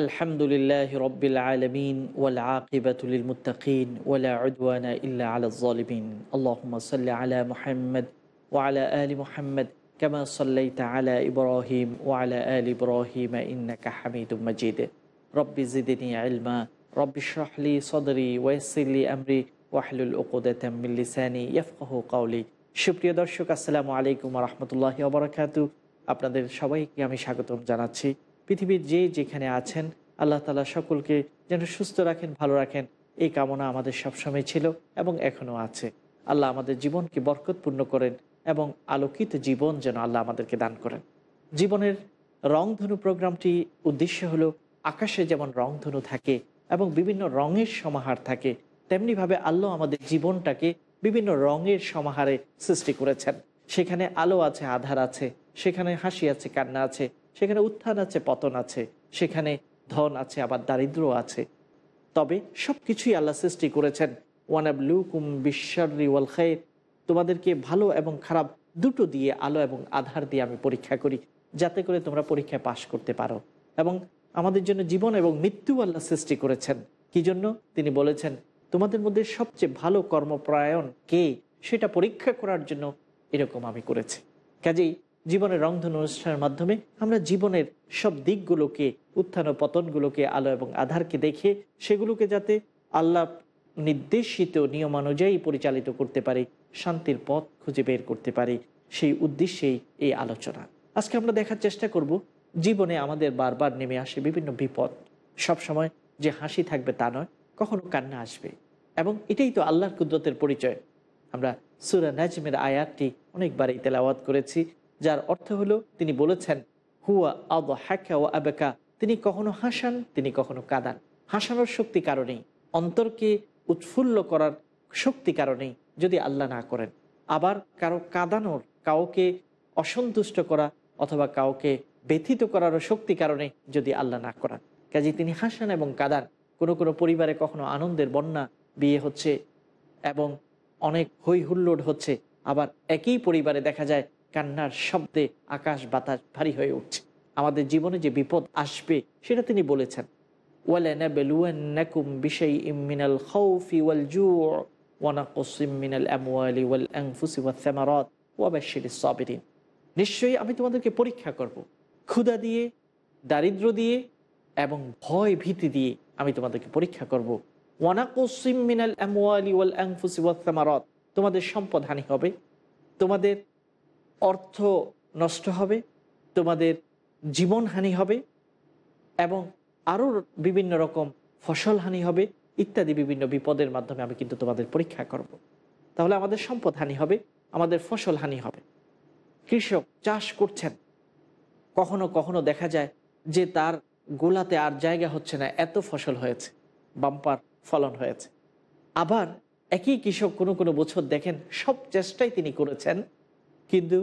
الحمد لله رب العالمين والعاقبة للمتقين ولا عدوان إلا على الظالمين اللهم صل على محمد وعلى آل محمد كما صليت على إبراهيم وعلى آل إبراهيم إنك حميد مجيد رب زدني علما رب اشرح لي صدري ويسر لي أمري واحلل عقدة من لساني يفقه قولي সুপ্রিয় দর্শক আসসালামু আলাইকুম রহমতুল্লাহ ওবরাকাত আপনাদের সবাইকে আমি স্বাগতম জানাচ্ছি পৃথিবীর যে যেখানে আছেন আল্লাহ তালা সকলকে যেন সুস্থ রাখেন, ভালো রাখেন। এই কামনা আমাদের সবসময় ছিল এবং এখনও আছে। আল্লাহ আমাদের জীবনকে বরকতপূর্ণ করেন এবং আলোকিত জীবন যেন আল্লাহ আমাদেরকে দান করেন। জীবনের রংধনু প্রোগ্রামটি উদ্দেশ্য হলো আকাশে যেমন রংধনু থাকে এবং বিভিন্ন রঙের সমাহার থাকে, তেমনিভাবে আল্লাহ আমাদের জীবনটাকে বিভিন্ন রঙের সমাহারে সৃষ্টি করেছেন। সেখানে আলো আছে, আধার আছে, সেখানে হাসি আছে, কান্না আছে, সেখানে উত্থান আছে, পতন আছে, সেখানে ধন আছে, আবার দারিদ্র আছে। তবে সব কিছুই আল্লাহ সৃষ্টি করেছেন। ওয়ানাবলুকুম বিশ্বরি ওয়াল খায়ের তোমাদেরকে ভালো এবং খারাপ দুটো দিয়ে আলো এবং আধার দিয়ে আমি পরীক্ষা করি, যাতে করে তোমরা পরীক্ষায় পাশ করতে পারো। এবং আমাদের জন্য জীবন এবং মৃত্যু আল্লাহ সৃষ্টি করেছেন। কি জন্য? তিনি বলেছেন, তোমাদের মধ্যে সবচেয়ে ভালো কর্মপ্রায়ণ কে? সেটা পরীক্ষা করার জন্য এরকম আমি করেছি। কাজেই জীবনের রংধনু অনুষ্ঠানের মাধ্যমে আমরা জীবনের সব দিকগুলোকে, উত্থান ও পতনগুলোকে, আলো এবং আধারকে দেখে সেগুলোকে যাতে আল্লাহ নির্দেশিত নিয়মানুযায়ী পরিচালিত করতে পারি, শান্তির পথ খুঁজে বের করতে পারি, সেই উদ্দেশ্যেই এই আলোচনা। আজকে আমরা দেখার চেষ্টা করব, জীবনে আমাদের বারবার নেমে আসে বিভিন্ন বিপদ। সব সময় যে হাসি থাকবে তা নয়, কখনো কান্না আসবে। এবং এটাই তো আল্লাহর কুদরতের পরিচয়। আমরা সুরা নাজমের আয়াতটি অনেকবারই তেলাওয়াত করেছি। যার অর্থ হলো তিনি বলেছেন, হুয়া আব হ্যাকা ও আবেকা। তিনি কখনো হাসান, তিনি কখনো কাদান। হাসানোর শক্তি কারণেই অন্তরকে উৎফুল্ল করার শক্তি কারণেই যদি আল্লাহ না করেন। আবার কারও কাদানোর, কাউকে অসন্তুষ্ট করা অথবা কাউকে ব্যথিত করারও শক্তি কারণে যদি আল্লাহ না করান। কাজে তিনি হাসান এবং কাদান। কোনো কোনো পরিবারে কখনো আনন্দের বন্যা, বিয়ে হচ্ছে এবং অনেক হৈ হুল্লোড় হচ্ছে। আবার একই পরিবারে দেখা যায় কান্নার শব্দে আকাশ বাতাস ভারী হয়ে উঠছে। আমাদের জীবনে যে বিপদ আসবে, সেটা তিনি বলেছেন। নিশ্চয়ই আমি তোমাদেরকে পরীক্ষা করব। ক্ষুদা দিয়ে, দারিদ্র দিয়ে এবং ভয় ভীতি দিয়ে আমি তোমাদেরকে পরীক্ষা করব। আংফুসি ওয়াসামারত তোমাদের সম্পদ হানি হবে। তোমাদের অর্থ নষ্ট হবে, তোমাদের জীবন হানি হবে এবং আরও বিভিন্ন রকম ফসল হানি হবে, ইত্যাদি বিভিন্ন বিপদের মাধ্যমে আমি কিন্তু তোমাদের পরীক্ষা করব। তাহলে আমাদের সম্পদ হানি হবে, আমাদের ফসল হানি হবে। কৃষক চাষ করছেন। কখনো কখনো দেখা যায় যে তার গোলাতে আর জায়গা হচ্ছে না, এত ফসল হয়েছে, বাম্পার ফলন হয়েছে। আবার একই কৃষক কোনো কোনো বছর দেখেন সব চেষ্টাই তিনি করেছেন কিন্তু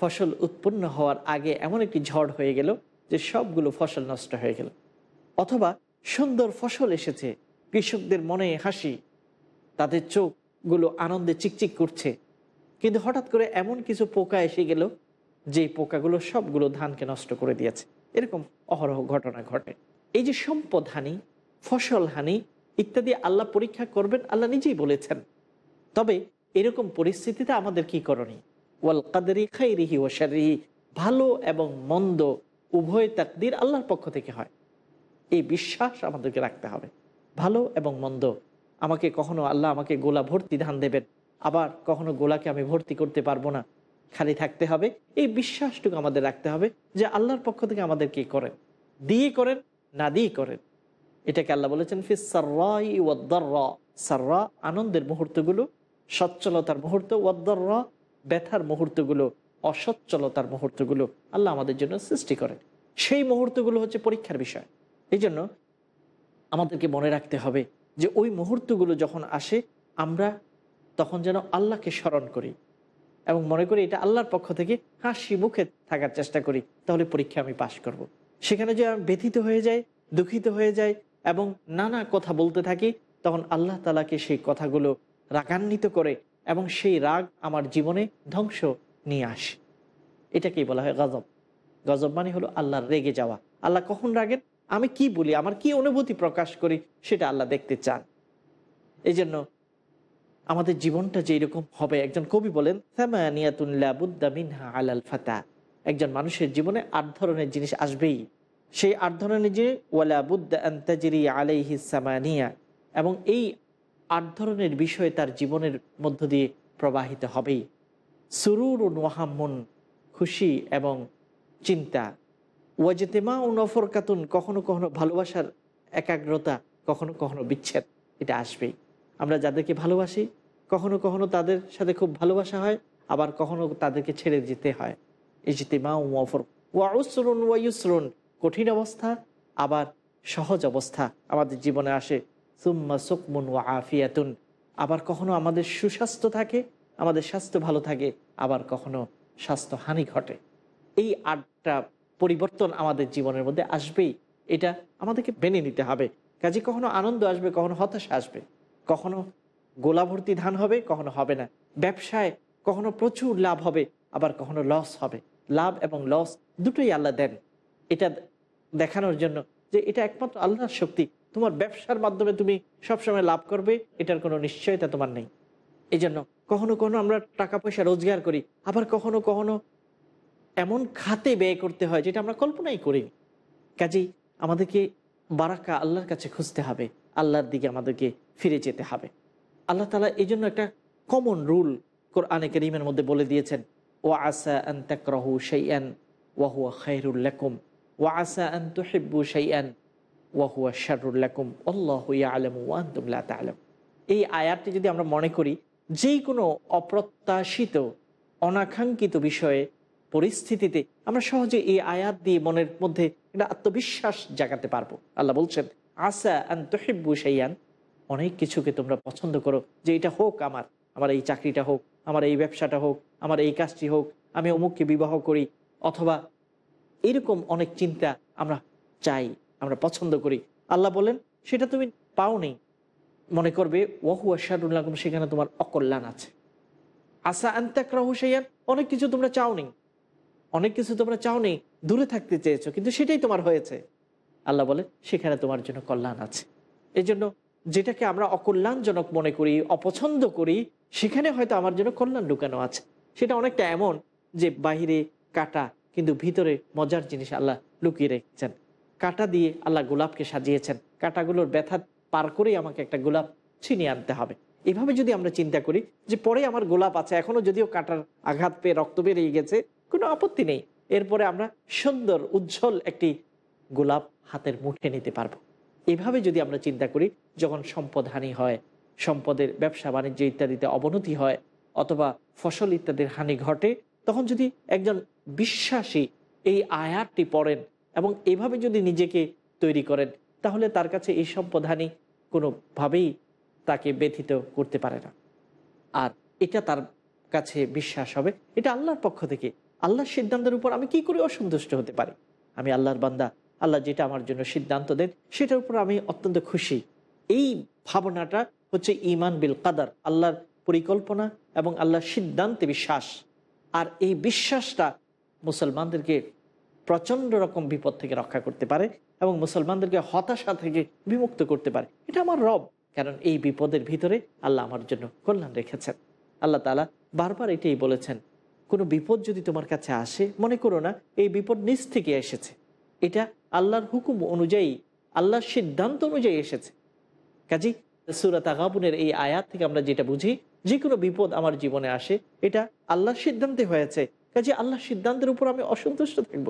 ফসল উৎপন্ন হওয়ার আগে এমন একটি ঝড় হয়ে গেল যে সবগুলো ফসল নষ্ট হয়ে গেল। অথবা সুন্দর ফসল এসেছে, কৃষকদের মনে হাসি, তাদের চোখগুলো আনন্দে চিকচিক করছে। কিন্তু হঠাৎ করে এমন কিছু পোকা এসে গেল যে পোকাগুলো সবগুলো ধানকে নষ্ট করে দিয়েছে। এরকম অহরহ ঘটনা ঘটে। এই যে সম্পদ হানি, ফসল হানি ইত্যাদি আল্লাহ পরীক্ষা করবেন, আল্লাহ নিজেই বলেছেন। তবে এরকম পরিস্থিতিতে আমাদের কি করণীয়? ওয়াল কাদরি খাইরিহি ও শারিহি ভালো এবং মন্দ উভয় তাকদির আল্লাহর পক্ষ থেকে হয়। এই বিশ্বাস আমাদেরকে রাখতে হবে। ভালো এবং মন্দ, আমাকে কখনো আল্লাহ আমাকে গোলা ভর্তি ধান দেবেন, আবার কখনো গোলাকে আমি ভর্তি করতে পারব না। খালি থাকতে হবে, এই বিশ্বাসটুকু আমাদের রাখতে হবে যে আল্লাহর পক্ষ থেকে আমাদের কি করেন? দিয়ে করেন না দিয়ে করেন? এটাকে আল্লাহ বলেছেন, ফিস সার্রা আনন্দের মুহূর্তগুলো, সচ্ছলতার মুহূর্ত ওয়াদ্দাররা ব্যথার মুহূর্তগুলো, অসচ্ছলতার মুহূর্তগুলো আল্লাহ আমাদের জন্য সৃষ্টি করেন সেই মুহূর্তগুলো হচ্ছে পরীক্ষার বিষয় এই জন্য আমাদেরকে মনে রাখতে হবে যে ওই মুহূর্তগুলো যখন আসে, আমরা তখন যেন আল্লাহকে স্মরণ করি এবং মনে করি এটা আল্লাহর পক্ষ থেকে হাসি মুখে থাকার চেষ্টা করি, তাহলে পরীক্ষা আমি পাশ করব। সেখানে যে আমি ব্যথিত হয়ে যাই, দুঃখিত হয়ে যাই এবং নানা কথা বলতে থাকি, তখন আল্লাহ তালাকে সেই কথাগুলো রাগান্বিত করে এবং সেই রাগ আমার জীবনে ধ্বংস নিয়ে আসে। এটাকেই বলা হয় গজব। গজব মানে হলো আল্লাহর রেগে যাওয়া। আল্লাহ কখন রাগেন? আমি কি বলি? আমার কি অনুভূতি প্রকাশ করি? সেটা আল্লাহ দেখতে চান। এই জন্য আমাদের জীবনটা যে এরকম হবে, একজন কবি বলেন আলাল ফাতা। একজন মানুষের জীবনে আট ধরনের জিনিস আসবেই। সেই আট ধরনের যে ওয়ালাবুদ্দাজিরি আলাইহি সামানিয়া। এবং এই আট ধরনের বিষয় তার জীবনের মধ্য দিয়ে প্রবাহিত হবেই। সুরুর ও ওয়াহাম্মন খুশি এবং চিন্তা। ওয়াজেতেমা ও নফর কাতুন কখনো কখনো ভালোবাসার একাগ্রতা কখনো কখনো বিচ্ছেদ। এটা আসবেই। আমরা যাদেরকে ভালোবাসি, কখনো কখনো তাদের সাথে খুব ভালোবাসা হয়, আবার কখনো তাদেরকে ছেড়ে যেতে হয়। ইজতেমা ও মফর ওয়াউসরুন ওয়াইসরুন কঠিন অবস্থা, আবার সহজ অবস্থা আমাদের জীবনে আসে। সুম্মা সুকমুন ওয়া আফিয়াতুন। আবার কখনো আমাদের সুস্বাস্থ্য থাকে, আমাদের স্বাস্থ্য ভালো থাকে, আবার কখনো স্বাস্থ্য হানি ঘটে। এই আটটা পরিবর্তন আমাদের জীবনের মধ্যে আসবেই। এটা আমাদেরকে মেনে নিতে হবে। কাজে কখনো আনন্দ আসবে, কখনো হতাশা আসবে। কখনো গোলা ভর্তি ধান হবে, কখনো হবে না। ব্যবসায় কখনো প্রচুর লাভ হবে, আবার কখনো লস হবে। লাভ এবং লস দুটোই আল্লাহ দেন। এটা দেখানোর জন্য যে এটা একমাত্র আল্লাহর শক্তি। তোমার ব্যবসার মাধ্যমে তুমি সবসময় লাভ করবে, এটার কোনো নিশ্চয়তা তোমার নেই। এই জন্য কখনো কখনো আমরা টাকা পয়সা রোজগার করি, আবার কখনো কখনো এমন খাতে ব্যয় করতে হয় যেটা আমরা কল্পনাই করি কাজেই আমাদেরকে বারাকা আল্লাহর কাছে খুঁজতে হবে, আল্লাহর দিকে আমাদেরকে ফিরে যেতে হবে। আল্লাহ তালা এই জন্য একটা কমন রুল কোরআনে করিমের মধ্যে বলে দিয়েছেন ও আসা আন তাকরাহু শাইআন ওয়াহুয়া খায়রুল্লাকুম ও আসা আন তুহিব্বু শাইআন ওয়াহুয়া শারুল্লাকুম আনতুম লা এই আয়াতটি যদি আমরা মনে করি যেই কোনো অপ্রত্যাশিত, অনাকাঙ্ক্ষিত বিষয়ে, পরিস্থিতিতে আমরা সহজে এই আয়াত দিয়ে মনের মধ্যে একটা আত্মবিশ্বাস জাগাতে পারব। আল্লাহ বলছেন, আসা আন সাইয়ান অনেক কিছুকে তোমরা পছন্দ করো, যে এটা হোক আমার আমার এই চাকরিটা হোক, আমার এই ব্যবসাটা হোক, আমার এই কাজটি হোক, আমি অমুককে বিবাহ করি, অথবা এরকম অনেক চিন্তা আমরা চাই। আমরা পছন্দ করি। আল্লাহ বলেন, সেটা তুমি পাও নেই। মনে করবে ওহু আশাদুল্লাহ সেখানে তোমার অকল্যাণ আছে। আসা আন্তাকরাহু সাইয়ান অনেক কিছু তোমরা চাও নেই। অনেক কিছু তোমরা চাও নেই, দূরে থাকতে চেয়েছো, কিন্তু সেটাই তোমার হয়েছে। আল্লাহ বলে সেখানে তোমার জন্য কল্যাণ আছে। এই জন্য যেটাকে আমরা অকল্যাণজনক মনে করি, অপছন্দ করি, সেখানে হয়তো আমার জন্য কল্যাণ ঢুকানো আছে। সেটা অনেকটা এমন যে বাহিরে কাটা, কিন্তু ভিতরে মজার জিনিস আল্লাহ লুকিয়ে রেখেছেন। কাটা দিয়ে আল্লাহ গোলাপকে সাজিয়েছেন। কাটাগুলোর ব্যথা পার করেই আমাকে একটা গোলাপ ছিনিয়ে আনতে হবে। এভাবে যদি আমরা চিন্তা করি যে পরে আমার গোলাপ আছে, এখনও যদিও কাটার আঘাত পেয়ে রক্ত বেরিয়ে গেছে, কোনো আপত্তি নেই। এরপরে আমরা সুন্দর, উজ্জ্বল একটি গোলাপ হাতের মুঠে নিতে পারব। এভাবে যদি আমরা চিন্তা করি, যখন সম্পদ হানি হয়, সম্পদের ব্যবসা বাণিজ্য ইত্যাদিতে অবনতি হয়, অথবা ফসল ইত্যাদির হানি ঘটে, তখন যদি একজন বিশ্বাসী এই আয়াতটি পড়েন এবং এভাবে যদি নিজেকে তৈরি করেন, তাহলে তার কাছে এই সম্পদহানি কোনোভাবেই তাকে ব্যথিত করতে পারে না। আর এটা তার কাছে বিশ্বাস হবে। এটা আল্লাহর পক্ষ থেকে। আল্লাহর সিদ্ধান্তের উপর আমি কি করে অসন্তুষ্ট হতে পারি? আমি আল্লাহর বান্দা। আল্লাহ যেটা আমার জন্য সিদ্ধান্ত দেন, সেটার উপর আমি অত্যন্ত খুশি। এই ভাবনাটা হচ্ছে ইমান বিল কাদার, আল্লাহর পরিকল্পনা এবং আল্লাহর সিদ্ধান্তে বিশ্বাস। আর এই বিশ্বাসটা মুসলমানদেরকে প্রচণ্ড রকম বিপদ থেকে রক্ষা করতে পারে এবং মুসলমানদেরকে হতাশা থেকে বিমুক্ত করতে পারে। এটা আমার রব, কারণ এই বিপদের ভিতরে আল্লাহ আমার জন্য কল্যাণ রেখেছেন। আল্লাহ তালা বারবার এটাই বলেছেন, কোনো বিপদ যদি তোমার কাছে আসে, মনে করো না, এই বিপদ নিজ থেকে এসেছে। এটা আল্লাহর হুকুম অনুযায়ী, আল্লাহর সিদ্ধান্ত অনুযায়ী এসেছে। কাজী সুরাত আগাবুনের এই আয়াত থেকে আমরা যেটা বুঝি যে কোনো বিপদ আমার জীবনে আসে, এটা আল্লাহর সিদ্ধান্তে হয়েছে। কাজে আল্লাহর সিদ্ধান্তের উপর আমি অসন্তুষ্ট থাকব।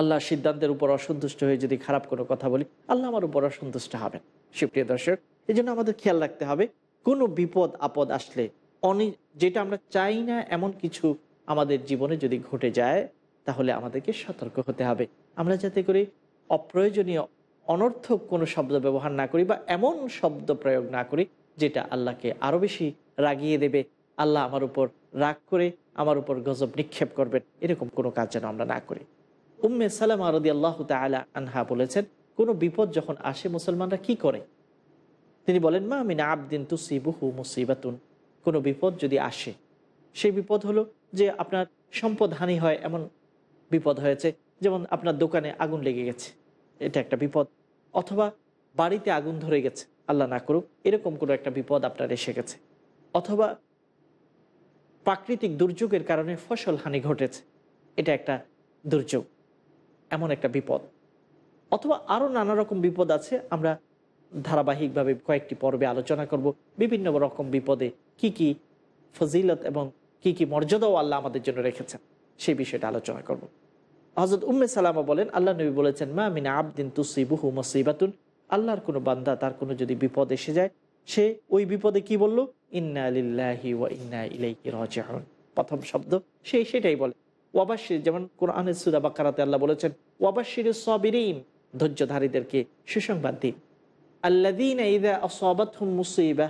আল্লাহর সিদ্ধান্তের উপর অসন্তুষ্ট হয়ে যদি খারাপ কোনো কথা বলি, আল্লাহ আমার উপর অসন্তুষ্ট হবেন। সুপ্রিয় দর্শক এই জন্য আমাদের খেয়াল রাখতে হবে, কোনো বিপদ আপদ আসলে অনেক যেটা আমরা চাই না এমন কিছু আমাদের জীবনে যদি ঘটে যায়, তাহলে আমাদেরকে সতর্ক হতে হবে। আমরা যাতে করে অপ্রয়োজনীয়, অনর্থক কোনো শব্দ ব্যবহার না করি বা এমন শব্দ প্রয়োগ না করি, যেটা আল্লাহকে আরও বেশি রাগিয়ে দেবে। আল্লাহ আমার উপর রাগ করে আমার উপর গজব নিক্ষেপ করবেন, এরকম কোনো কাজ যেন আমরা না করি। উম্মে সালামা রদি আল্লাহ তালা আনহা বলেছেন, কোনো বিপদ যখন আসে মুসলমানরা কি করে? তিনি বলেন, মা আমিনা আবদিন তুসি তুসিবুহু মুসিবাতুন। কোনো বিপদ যদি আসে, সেই বিপদ হলো যে আপনার সম্পদ হানি হয় এমন বিপদ হয়েছে, যেমন আপনার দোকানে আগুন লেগে গেছে, এটা একটা বিপদ। অথবা বাড়িতে আগুন ধরে গেছে, আল্লাহ না করুক, এরকম কোনো একটা বিপদ আপনার এসে গেছে। অথবা প্রাকৃতিক দুর্যোগের কারণে ফসল হানি ঘটেছে, এটা একটা দুর্যোগ। এমন একটা বিপদ। অথবা আরও নানা রকম বিপদ আছে, আমরা ধারাবাহিকভাবে কয়েকটি পর্বে আলোচনা করব। বিভিন্ন রকম বিপদে কি কি ফজিলত এবং কি কি মর্যাদাও আল্লাহ আমাদের জন্য রেখেছেন, সেই বিষয়টা আলোচনা করব। হজরত উম্মে সালামা বলেন, আল্লাহ নবী বলেছেন, মা মিনা আবদিন তুসিবুহু মসিবাতুন। আল্লাহর কোনো বান্দা তার কোনো যদি বিপদ এসে যায়, সে ওই বিপদে কি বলল? ইন্না আলিল্লাহি ওয়া ইন্না ইলাইহি রাজিউন। প্রথম শব্দ, সে সেটাই বলে। ওয়াবাশির, যেমন কোরআনের সুরা বাকারাতে আল্লাহ বলেছেন, ওয়াবাশির সবিরিন, ধৈর্যধারীদেরকে সুসংবাদ দিন। আল্লাদিন ইদা মুসিবা,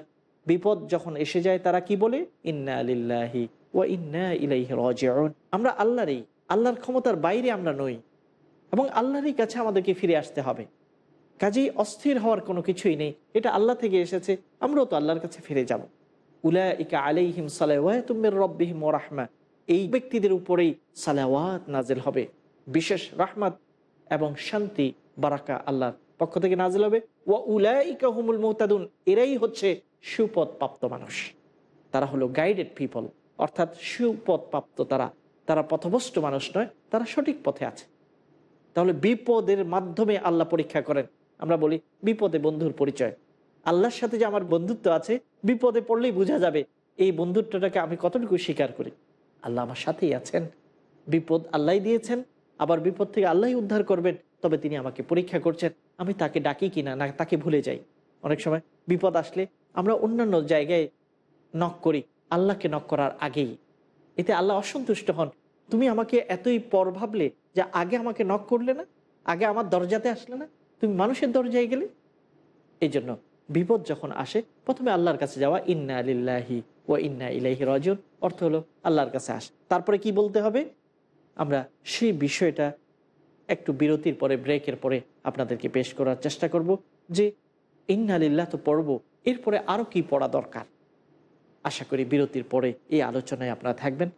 বিপদ যখন এসে যায়, তারা কি বলে? ইন্না আলিল্লাহি ওয়া ইন্না ইলাইহি রাজিউন। আমরা আল্লাহরই, আল্লাহর ক্ষমতার বাইরে আমরা নই, এবং আল্লাহরই কাছে আমাদেরকে ফিরে আসতে হবে। কাজেই অস্থির হওয়ার কোনো কিছুই নেই। এটা আল্লাহ থেকে এসেছে, আমরাও তো আল্লাহর কাছে ফিরে যাব। উলা ইকা আলাইহিম সালাওয়াতুমের রব্বিহিম রাহমা। এই ব্যক্তিদের উপরেই সালাওয়াত নাজেল হবে। বিশেষ রাহমাত এবং শান্তি, বারাকা আল্লাহর পক্ষ থেকে নাজেল হবে। ও উলাইকা হুমুল মোহতাদুন, এরাই হচ্ছে সুপদ প্রাপ্ত মানুষ। তারা হলো গাইডেড পিপল অর্থাৎ সুপদ প্রাপ্ত তারা। তারা পথভ্রষ্ট মানুষ নয়, তারা সঠিক পথে আছে। তাহলে বিপদের মাধ্যমে আল্লাহ পরীক্ষা করেন। আমরা বলি, বিপদে বন্ধুর পরিচয়। আল্লাহর সাথে যে আমার বন্ধুত্ব আছে, বিপদে পড়লেই বোঝা যাবে, এই বন্ধুত্বটাকে আমি কতটুকু স্বীকার করি। আল্লাহ আমার সাথেই আছেন। বিপদ আল্লাহ দিয়েছেন, আবার বিপদ থেকে আল্লাহ উদ্ধার করবেন, তবে তিনি আমাকে পরীক্ষা করছেন, আমি তাকে ডাকি কিনা না, তাকে ভুলে যাই। অনেক সময় বিপদ আসলে আমরা অন্যান্য জায়গায় নক করি, আল্লাহকে নক করার আগেই। এতে আল্লাহ অসন্তুষ্ট হন। তুমি আমাকে এতই পর ভাবলে যে আগে আমাকে নক করলে না? আগে আমার দরজাতে আসলে না? তুমি মানুষের দরজায় গেলে? এই জন্য বিপদ যখন আসে, প্রথমে আল্লাহর কাছে যাওয়া, ইন্না আলিল্লাহি ও ইন্না ইলাহি রজন অর্থ হলো আল্লাহর কাছে আসে। তারপরে কি বলতে হবে? আমরা সেই বিষয়টা একটু বিরতির পরে, ব্রেকের পরে আপনাদেরকে পেশ করার চেষ্টা করব যে ইন্না আলিল্লাহ তো পড়ব, এরপরে আরও কি পড়া দরকার? আশা করি বিরতির পরে এই আলোচনায় আপনারা থাকবেন।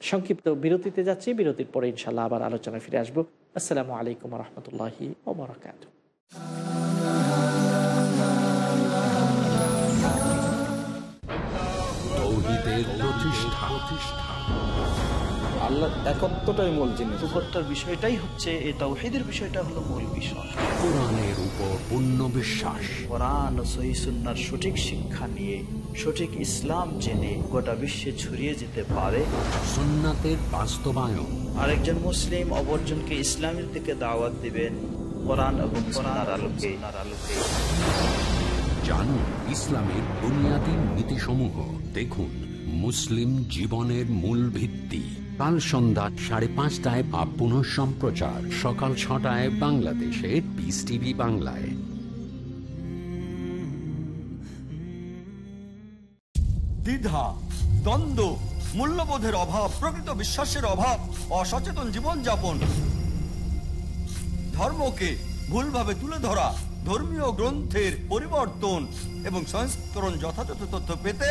সংক্ষিপ্ত বিরতিতে যাচ্ছি, বিরতির পরে ইনশাল্লাহ আবার আলোচনায় ফিরে আসব। আসসালামু আলাইকুম রহমতুল্লাহি ওবরাকাত প্রতিষ্ঠা। আল্লাহ একত্বটাই মূল জিনিস। উপরটার বিষয়টাই হচ্ছে এই তাওহিদের বিষয়টা হলো মূল বিষয়। কোরআনের উপর পূর্ণ বিশ্বাস। কোরআন ও সহি সুন্নার সঠিক শিক্ষা নিয়ে সঠিক ইসলাম জেনে গোটা বিশ্বে ছড়িয়ে যেতে পারে। সুন্নাতের বাস্তবায়ন। আরেকজন মুসলিম অপরজনকে ইসলামের দিকে দাওয়াত দিবেন কোরআন এবং কোরআন আলোকে আলোকে। জানুন ইসলামের বুনিয়াদী নীতিসমূহ। দেখুন মুসলিম জীবনের মূল ভিত্তি। কাল সন্ধ্যা সাড়ে পাঁচটায় বা পুনঃ সম্প্রচার। সকাল ছটায় বাংলাদেশে পিস টিভি বাংলায়। দ্বিধা, দ্বন্দ্ব, মূল্যবোধের অভাব, প্রকৃত বিশ্বাসের অভাব, অসচেতন জীবনযাপন। ধর্মকে ভুলভাবে তুলে ধরা, ধর্মীয় গ্রন্থের পরিবর্তন এবং সংস্করণ যথাযথ তথ্য পেতে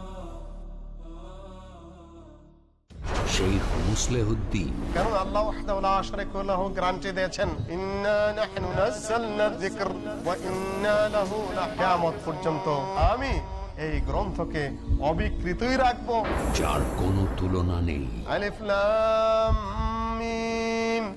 শেখ মুসলেহুদ্দিন। কেন আল্লাহ ওয়াহদাহু লা শারীকা লাহু গ্যারান্টি দিয়েছেন ইন্না নাহনু নাযালনা যিকর ওয়া ইন্না লাহু লাকিয়ামত পর্যন্ত। আমি এই গ্রন্থকে অবিকৃতই রাখব। যার কোনো তুলনা নেই। আলিফ লাম মিম।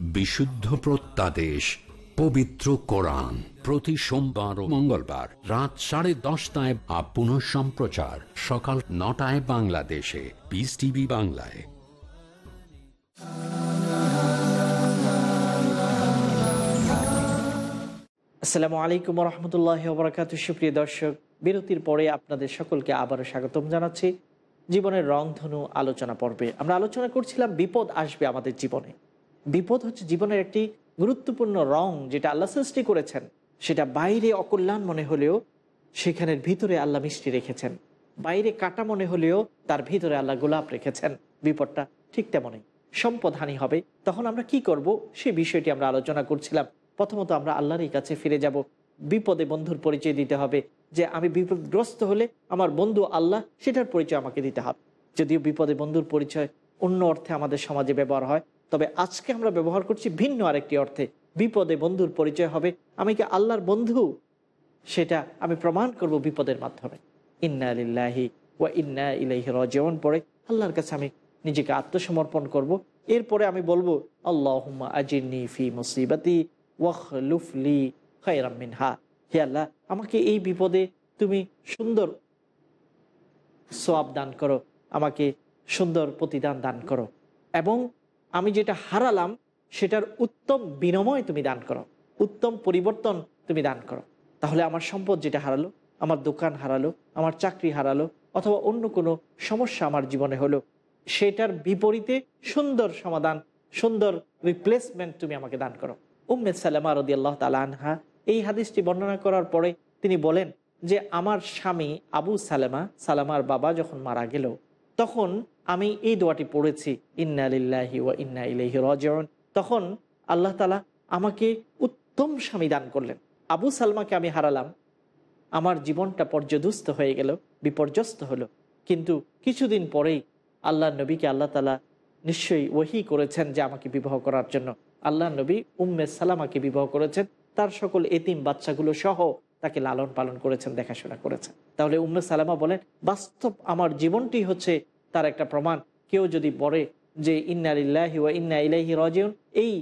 বিশুদ্ধ প্রত্যাদেশ, পবিত্র কোরআন। প্রতি সোমবার ও মঙ্গলবার রাত সাড়ে দশটায় আপ পুনঃ সম্প্রচার সকাল নটায় বাংলাদেশে। পিস টিভি বাংলায়। আসসালামু আলাইকুম রহমতুল্লাহ বরকাত সুপ্রিয় দর্শক, বিরতির পরে আপনাদের সকলকে আবারও স্বাগতম জানাচ্ছি। জীবনের রংধনু আলোচনা পর্বে। আমরা আলোচনা করছিলাম বিপদ আসবে আমাদের জীবনে। বিপদ হচ্ছে জীবনের একটি গুরুত্বপূর্ণ রং যেটা আল্লাহ সৃষ্টি করেছেন। সেটা বাইরে অকল্যাণ মনে হলেও সেখানের ভিতরে আল্লাহ মিষ্টি রেখেছেন। বাইরে কাটা মনে হলেও তার ভিতরে আল্লাহ গোলাপ রেখেছেন। বিপদটা ঠিক তেমনই। সম্পদহানি হবে। তখন আমরা কি করব? সেই বিষয়টি আমরা আলোচনা করছিলাম। প্রথমত আমরা আল্লাহরই কাছে ফিরে যাব। বিপদে বন্ধুর পরিচয় দিতে হবে যে আমি বিপদগ্রস্ত হলে আমার বন্ধু আল্লাহ সেটার পরিচয় আমাকে দিতে হবে। যদিও বিপদে বন্ধুর পরিচয় অন্য অর্থে আমাদের সমাজে ব্যবহার হয় তবে আজকে আমরা ব্যবহার করছি ভিন্ন আরেকটি অর্থে। বিপদে বন্ধুর পরিচয় হবে। আমি কি আল্লাহর বন্ধু? সেটা আমি প্রমাণ করব বিপদের মাধ্যমে। ইন্না আলিল্লাহি ওয়া ইন্না ইলাইহি রাজিউন। পরে আল্লাহর কাছে আমি নিজেকে আত্মসমর্পণ করব। এরপরে আমি বলব, আল্লাহুম্মা আজিরনি ফি মুসিবাতি ওয়াখলুফলি খায়রাম মিনহা। হে আল্লাহ, আমাকে এই বিপদে তুমি সুন্দর সোয়াব দান করো। আমাকে সুন্দর প্রতিদান দান করো। এবং আমি যেটা হারালাম, সেটার উত্তম বিনিময় তুমি দান করো। উত্তম পরিবর্তন তুমি দান করো। তাহলে আমার সম্পদ যেটা হারালো, আমার দোকান হারালো, আমার চাকরি হারালো, অথবা অন্য কোনো সমস্যা আমার জীবনে হলো, সেটার বিপরীতে সুন্দর সমাধান, সুন্দর রিপ্লেসমেন্ট তুমি আমাকে দান করো। উম্মেদ সালামা রদি আল্লাহ তালা আনহা এই হাদিসটি বর্ণনা করার পরে তিনি বলেন যে, আমার স্বামী আবু সালেমা, সালামার বাবা যখন মারা গেল, তখন আমি এই দোয়াটি পড়েছি, ইন্না আলিল্লাহি ওয়া ইন্না ইলাইহি রাজিউন। তখন আল্লাহ তালা আমাকে উত্তম স্বামী দান করলেন। আবু সালমাকে আমি হারালাম। আমার জীবনটা পর্যদুস্ত হয়ে গেল, বিপর্যস্ত হলো। কিন্তু কিছুদিন পরেই আল্লাহ নবীকে আল্লাহ তালা নিশ্চয়ই ওহি করেছেন যে আমাকে বিবাহ করার জন্য। আল্লাহ নবী উম্মে সালামাকে বিবাহ করেছেন। তার সকল এতিম বাচ্চাগুলো সহ তাকে লালন পালন করেছেন, দেখাশোনা করেছেন। তাহলে উম্মে সালামা বলেন, বাস্তব আমার জীবনটি হচ্ছে তার একটা প্রমাণ। কেউ যদি বলে যে, ইন্না ইল্লাহি ওয়া ইন্না ইলাইহি রাজিউন এই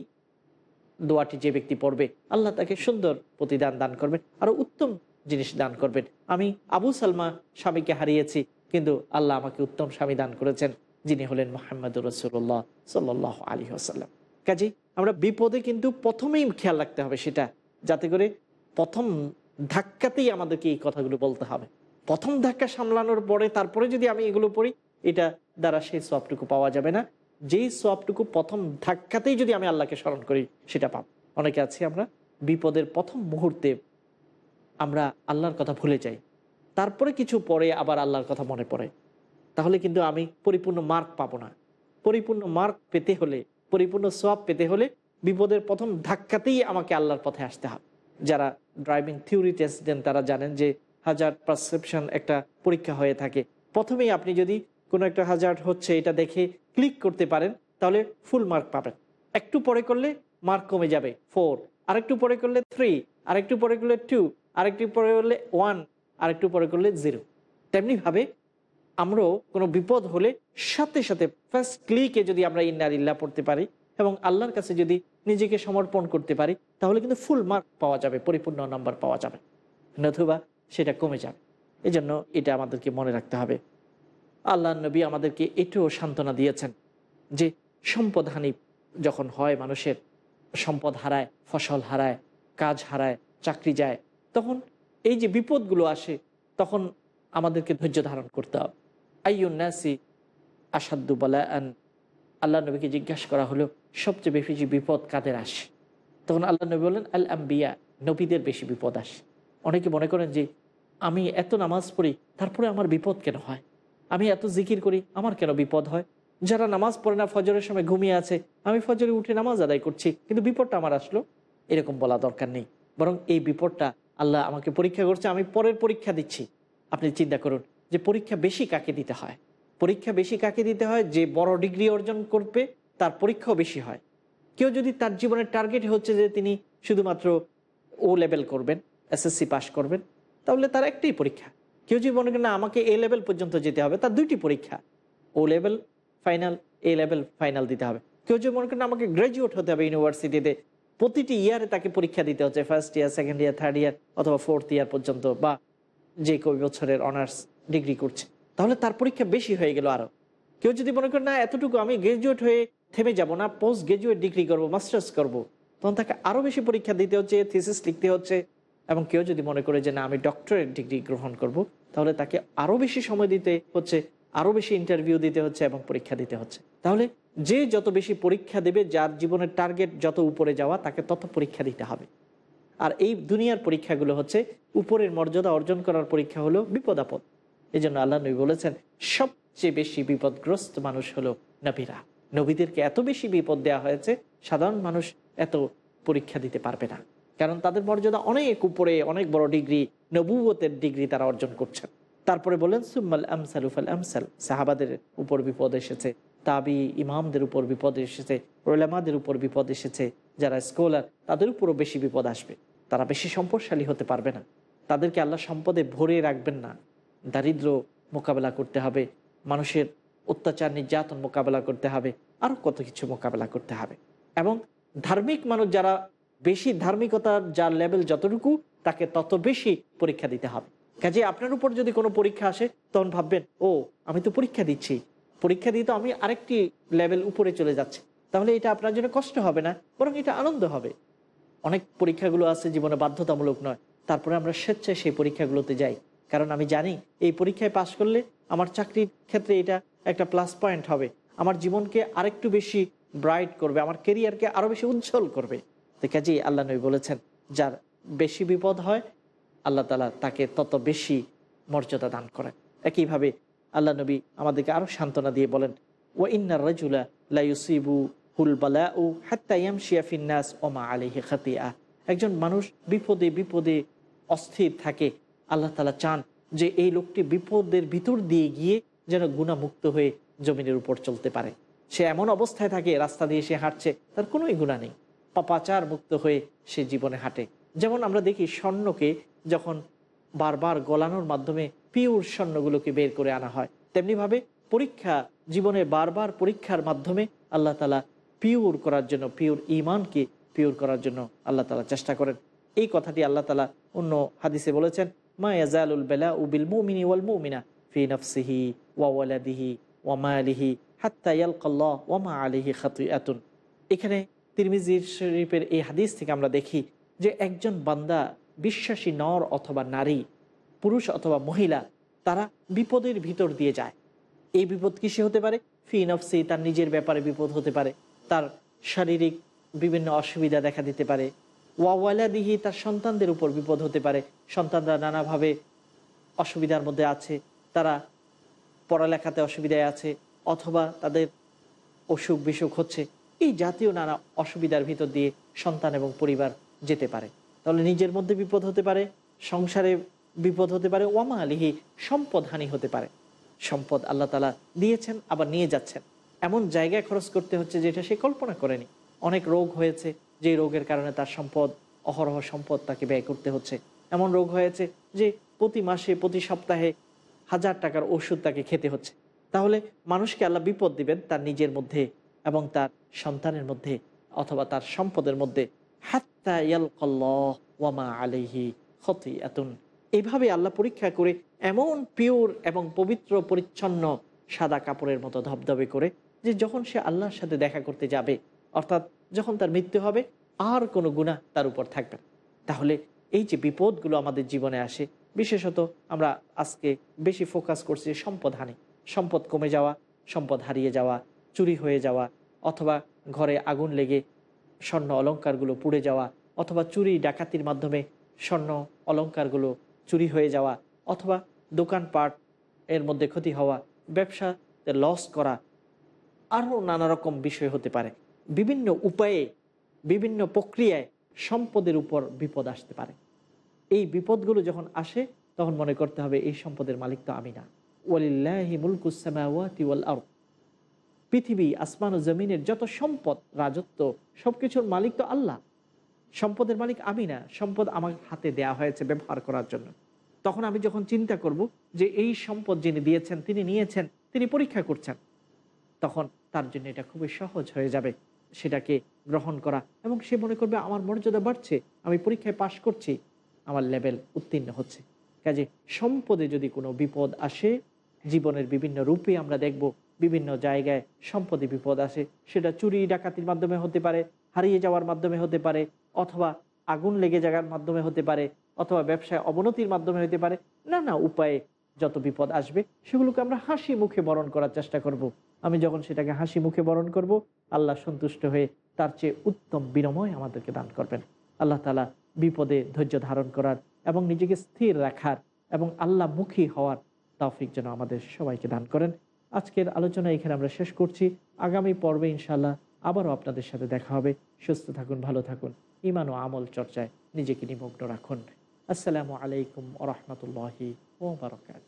দোয়াটি যে ব্যক্তি পড়বে, আল্লাহ তাকে সুন্দর প্রতিদান দান করবেন, আরও উত্তম জিনিস দান করবেন। আমি আবু সালমা স্বামীকে হারিয়েছি, কিন্তু আল্লাহ আমাকে উত্তম স্বামী দান করেছেন, যিনি হলেন মোহাম্মদ রসুল্লাহ সাল্লাহ আলী আসাল্লাম কাজী আমরা বিপদে কিন্তু প্রথমেই খেয়াল রাখতে হবে সেটা, যাতে করে প্রথম ধাক্কাতেই আমাদেরকে এই কথাগুলো বলতে হবে। প্রথম ধাক্কা সামলানোর পরে তারপরে যদি আমি এগুলো পড়ি এটা দ্বারা সেই সবটুকু পাওয়া যাবে না। যেই সবটুকু প্রথম ধাক্কাতেই যদি আমি আল্লাহকে স্মরণ করি, সেটা পাব। অনেকে আছি আমরা, বিপদের প্রথম মুহূর্তে আমরা আল্লাহর কথা ভুলে যাই। তারপরে কিছু পরে আবার আল্লাহর কথা মনে পড়ে। তাহলে কিন্তু আমি পরিপূর্ণ মার্ক পাবো না। পরিপূর্ণ মার্ক পেতে হলে, পরিপূর্ণ সব পেতে হলে বিপদের প্রথম ধাক্কাতেই আমাকে আল্লাহর পথে আসতে হবে। যারা ড্রাইভিং থিওরি টেস্ট দেন, তারা জানেন যে হাজার পারসেপশন একটা পরীক্ষা হয়ে থাকে। প্রথমেই আপনি যদি কোনো একটা হাজার হচ্ছে, এটা দেখে ক্লিক করতে পারেন, তাহলে ফুল মার্ক পাবেন। একটু পরে করলে মার্ক কমে যাবে ফোর আরেকটু পরে করলে থ্রি আরেকটু পরে করলে টু আরেকটু পরে করলে ওয়ান আরেকটু পরে করলে জিরো তেমনিভাবে আমরাও কোনো বিপদ হলে সাথে সাথে ফার্স্ট ক্লিকে যদি আমরা ইন্নারিল্লাহ পড়তে পারি এবং আল্লাহর কাছে যদি নিজেকে সমর্পণ করতে পারি, তাহলে কিন্তু ফুল মার্ক পাওয়া যাবে, পরিপূর্ণ নাম্বার পাওয়া যাবে। নতুবা সেটা কমে যাবে। এই জন্য এটা আমাদেরকে মনে রাখতে হবে। আল্লাহ নবী আমাদেরকে এটাও সান্ত্বনা দিয়েছেন যে সম্পদহানি যখন হয়, মানুষের সম্পদ হারায়, ফসল হারায়, কাজ হারায়, চাকরি যায়, তখন এই যে বিপদগুলো আসে, তখন আমাদেরকে ধৈর্য ধারণ করতে হবে। আইউন্নাসি আসাদ্দু বালায়ান আল্লাহ নবীকে জিজ্ঞাসা করা হলো, সবচেয়ে বেশি বিপদ কাদের আসে? তখন আল্লাহ নবী বললেন, আল আম্বিয়া, নবীদের বেশি বিপদ আসে। অনেকে মনে করেন যে, আমি এত নামাজ পড়ি, তারপরে আমার বিপদ কেন হয়? আমি এত জিকির করি, আমার কেন বিপদ হয়? যারা নামাজ পড়ে না, ফজরের সময় ঘুমিয়ে আছে, আমি ফজরে উঠে নামাজ আদায় করছি, কিন্তু বিপদটা আমার আসলো? এরকম বলা দরকার নেই। বরং এই বিপদটা আল্লাহ আমাকে পরীক্ষা করছে, আমি পরের পরীক্ষা দিচ্ছি। আপনি চিন্তা করুন যে পরীক্ষা বেশি কাকে দিতে হয়? পরীক্ষা বেশি কাকে দিতে হয়? যে বড় ডিগ্রি অর্জন করবে, তার পরীক্ষাও বেশি হয়। কেউ যদি তার জীবনের টার্গেট হচ্ছে যে তিনি শুধুমাত্র ও লেভেল করবেন এসএসসি পাশ করবেন, তাহলে তার একটাই পরীক্ষা। কেউ যদি মনে করেন, না, আমাকে এ লেভেল পর্যন্ত যেতে হবে তার দুইটি পরীক্ষা। O level final A level final দিতে হবে। কেউ যদি মনে করেন আমাকে গ্র্যাজুয়েট হতে হবে ইউনিভার্সিটিতে প্রতিটি ইয়ারে তাকে পরীক্ষা দিতে হচ্ছে first year second year third year অথবা ফোর্থ ইয়ার পর্যন্ত, বা যে কই বছরের অনার্স ডিগ্রি করছে। তাহলে তার পরীক্ষা বেশি হয়ে গেল আরও। কেউ যদি মনে করেন, না, এতটুকু আমি গ্রাজুয়েট হয়ে থেমে যাব না পোস্ট গ্রাজুয়েট ডিগ্রি করব মাস্টার্স করব। তখন তাকে আরও বেশি পরীক্ষা দিতে হচ্ছে থিসিস লিখতে হচ্ছে এবং কেউ যদি মনে করে যে, না, আমি ডক্টরেট ডিগ্রি গ্রহণ করব। তাহলে তাকে আরও বেশি সময় দিতে হচ্ছে, আরও বেশি ইন্টারভিউ দিতে হচ্ছে এবং পরীক্ষা দিতে হচ্ছে। তাহলে যে যত বেশি পরীক্ষা দেবে, যার জীবনের টার্গেট যত উপরে যাওয়া, তাকে তত পরীক্ষা দিতে হবে। আর এই দুনিয়ার পরীক্ষাগুলো হচ্ছে, উপরের মর্যাদা অর্জন করার পরীক্ষা হলো বিপদ আপদ এই জন্য আল্লাহ নবী বলেছেন, সবচেয়ে বেশি বিপদগ্রস্ত মানুষ হলো নবীরা। নবীদেরকে এত বেশি বিপদ দেওয়া হয়েছে, সাধারণ মানুষ এত পরীক্ষা দিতে পারবে না। কারণ তাদের মর্যাদা অনেক উপরে, অনেক বড় ডিগ্রি নবুয়তের ডিগ্রি তারা অর্জন করছেন। তারপরে বলেন, সুম্মাল আমসাল উফাল আমসাল। সাহাবাদের উপর বিপদ এসেছে, তাবি ইমামদের উপর বিপদ এসেছে ওলামাদের উপর বিপদ এসেছে, যারা স্কলার, তাদের উপরও বেশি বিপদ আসবে। তারা বেশি সম্পদশালী হতে পারবে না। তাদেরকে আল্লাহ সম্পদে ভরে রাখবেন না। দারিদ্র মোকাবেলা করতে হবে, মানুষের অত্যাচার, নির্যাতন মোকাবেলা করতে হবে, আরও কত কিছু মোকাবেলা করতে হবে। এবং ধার্মিক মানুষ যারা বেশি ধার্মিকতার যার লেভেল যতটুকু, তাকে তত বেশি পরীক্ষা দিতে হবে। কাজে আপনার উপর যদি কোনো পরীক্ষা আসে, তখন ভাববেন, ও, আমি তো পরীক্ষা দিচ্ছি। পরীক্ষা দিয়ে তো আমি আরেকটি লেভেল উপরে চলে যাচ্ছি। তাহলে এটা আপনার জন্য কষ্ট হবে না, বরং এটা আনন্দ হবে। অনেক পরীক্ষাগুলো আছে জীবনে বাধ্যতামূলক নয়। তারপরে আমরা স্বেচ্ছায় সেই পরীক্ষাগুলোতে যাই। কারণ আমি জানি, এই পরীক্ষায় পাশ করলে আমার চাকরির ক্ষেত্রে এটা একটা প্লাস পয়েন্ট হবে। আমার জীবনকে আরেকটু বেশি ব্রাইট করবে, আমার কেরিয়ারকে আরও বেশি উজ্জ্বল করবে। তো কাজেই আল্লাহ নবী বলেছেন, যার বেশি বিপদ হয়, আল্লাহ তালা তাকে তত বেশি মর্যাদা দান করেন। একইভাবে আল্লাহ নবী আমাদেরকে আরও সান্ত্বনা দিয়ে বলেন ও ইন্নার রাজুলা লাইসিবু হুল বালা ও হাত্তাইয়াম শিয়াফিন্নাস ওমা আলিহি খাতিয়া একজন মানুষ বিপদে বিপদে অস্থির থাকে, আল্লাহ তালা চান যে এই লোকটি বিপদের ভিতর দিয়ে গিয়ে যেন গুণামুক্ত হয়ে জমিনের উপর চলতে পারে। সে এমন অবস্থায় থাকে, রাস্তা দিয়ে সে হাঁটছে, তার কোনোই গুণা নেই। পাপাচার মুক্ত হয়ে সে জীবনে হাঁটে। যেমন আমরা দেখি স্বর্ণকে যখন বারবার গলানোর মাধ্যমে পিওর স্বর্ণগুলোকে বের করে আনা হয়, তেমনিভাবে পরীক্ষা, জীবনে বারবার পরীক্ষার মাধ্যমে আল্লাহ তালা পিওর করার জন্য, পিওর ইমানকে পিওর করার জন্য আল্লাহ তালা চেষ্টা করেন। এই কথাটি আল্লাহ তালা অন্য হাদিসে বলেছেন, মা ইয়াজালুল বেলা উবিল মুমিনি ওয়াল মুমিনা ফি নফসিহি ওয়া ওয়ালাদিহি ওয়া মালিহি হাত্তা ইয়ালকাল্লাহ ওয়া মা আলিহি খাতুয়াতুন এখানে তিরমিজির শরীফের এই হাদিস থেকে আমরা দেখি যে একজন বান্দা বিশ্বাসী নর অথবা নারী, পুরুষ অথবা মহিলা, তারা বিপদের ভিতর দিয়ে যায়। এই বিপদ কিসে হতে পারে? ফি নফসি, তার নিজের ব্যাপারে বিপদ হতে পারে। তার শারীরিক বিভিন্ন অসুবিধা দেখা দিতে পারে। ওয়াওয়ালাদিহি তার সন্তানদের উপর বিপদ হতে পারে। সন্তানরা নানাভাবে অসুবিধার মধ্যে আছে। তারা পড়ালেখাতে অসুবিধায় আছে অথবা তাদের অসুখ বিসুখ হচ্ছে। এই জাতীয় নানা অসুবিধার ভিতর দিয়ে সন্তান এবং পরিবার যেতে পারে। তাহলে নিজের মধ্যে বিপদ হতে পারে, সংসারে বিপদ হতে পারে ওয়ামা আলিহি সম্পদ হানি হতে পারে। সম্পদ আল্লাহ তালা দিয়েছেন, আবার নিয়ে যাচ্ছেন। এমন জায়গায় খরচ করতে হচ্ছে যেটা সে কল্পনা করেনি। অনেক রোগ হয়েছে, যে রোগের কারণে তার সম্পদ, অহরহ সম্পদ তাকে ব্যয় করতে হচ্ছে। এমন রোগ হয়েছে যে প্রতি মাসে, প্রতি সপ্তাহে হাজার টাকার ওষুধ তাকে খেতে হচ্ছে। তাহলে মানুষকে আল্লাহ বিপদ দিবেন তার নিজের মধ্যে এবং তার সন্তানের মধ্যে অথবা তার সম্পদের মধ্যে, হাত্তা ওয়ামা আলিহি ক্ষতি এতুন এইভাবে আল্লাহ পরীক্ষা করে এমন পিওর এবং পবিত্র, পরিচ্ছন্ন সাদা কাপড়ের মতো ধবধবে করে যে যখন সে আল্লাহর সাথে দেখা করতে যাবে, অর্থাৎ যখন তার মৃত্যু হবে, আর কোনো গুণা তার উপর থাকবে তাহলে এই যে বিপদগুলো আমাদের জীবনে আসে, বিশেষত আমরা আজকে বেশি ফোকাস করছি সম্পদ হানি। সম্পদ কমে যাওয়া, সম্পদ হারিয়ে যাওয়া, চুরি হয়ে যাওয়া অথবা ঘরে আগুন লেগে স্বর্ণ অলঙ্কারগুলো পুড়ে যাওয়া, অথবা চুরি ডাকাতির মাধ্যমে স্বর্ণ অলঙ্কারগুলো চুরি হয়ে যাওয়া, অথবা দোকানপাট এর মধ্যে ক্ষতি হওয়া, ব্যবসাতে লস করা, আরও নানা রকম বিষয় হতে পারে। বিভিন্ন উপায়ে, বিভিন্ন প্রক্রিয়ায় সম্পদের উপর বিপদ আসতে পারে। এই বিপদগুলো যখন আসে, তখন মনে করতে হবে এই সম্পদের মালিক তো আমি না। ওয়ালিল্লাহি মুলকুসামাওয়াতি ওয়াল আরদ। পৃথিবী, আসমান ও জমিনের যত সম্পদ, রাজত্ব, সবকিছুর মালিক তো আল্লাহ। সম্পদের মালিক আমি না, সম্পদ আমার হাতে দেয়া হয়েছে ব্যবহার করার জন্য। তখন আমি যখন চিন্তা করব যে এই সম্পদ যিনি দিয়েছেন, তিনি নিয়েছেন, তিনি পরীক্ষা করছেন, তখন তার জন্য এটা খুবই সহজ হয়ে যাবে সেটাকে গ্রহণ করা। এবং সে মনে করবে, আমার মর্যাদা বাড়ছে, আমি পরীক্ষায় পাশ করছি, আমার লেভেল উত্তীর্ণ হচ্ছে। কাজে সম্পদে যদি কোনো বিপদ আসে, জীবনের বিভিন্ন রূপে আমরা দেখব বিভিন্ন জায়গায় সম্পদে বিপদ আসে। সেটা চুরি, ডাকাতির মাধ্যমে হতে পারে, হারিয়ে যাওয়ার মাধ্যমে হতে পারে, অথবা আগুন লেগে যাওয়ার মাধ্যমে হতে পারে, অথবা ব্যবসায় অবনতির মাধ্যমে হতে পারে না না উপায়ে যত বিপদ আসবে, সেগুলোকে আমরা হাসি মুখে বরণ করার চেষ্টা করব। আমি যখন সেটাকে হাসি মুখে বরণ করব, আল্লাহ সন্তুষ্ট হয়ে তার চেয়ে উত্তম বিনময় আমাদেরকে দান করবেন। আল্লাহ তালা বিপদে ধৈর্য ধারণ করার এবং নিজেকে স্থির রাখার এবং আল্লাহ মুখী হওয়ার তৌফিক যেন আমাদের সবাইকে দান করেন। আজকের আলোচনা এখানে আমরা শেষ করছি। আগামী পর্বে ইনশাল্লাহ আবারও আপনাদের সাথে দেখা হবে। সুস্থ থাকুন, ভালো থাকুন। ইমান ও আমল চর্চায় নিজেকে নিমগ্ন রাখুন। আসসালামু আলাইকুম ওরহমতুল্লাহি ওবরাকাত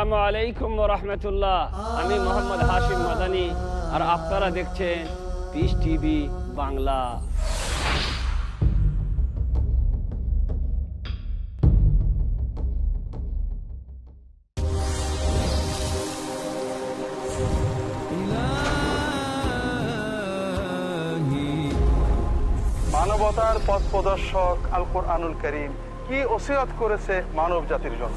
আসসালামু আলাইকুম রহমতুল্লাহ। আমি মোহাম্মদ হাশিম মাদানি আর আপনারা দেখছেন পিস টিভি বাংলা। মানবতার পথ প্রদর্শক আল কোরআনুল করিম কি ওসিয়ত করেছে মানব জাতির জন্য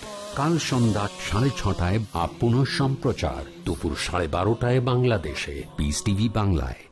কাল সন্ধ্যা সাড়ে ছটায় বা পুনঃ সম্প্রচার দুপুর সাড়ে বারোটায় বাংলাদেশে। পিস টিভি বাংলায়।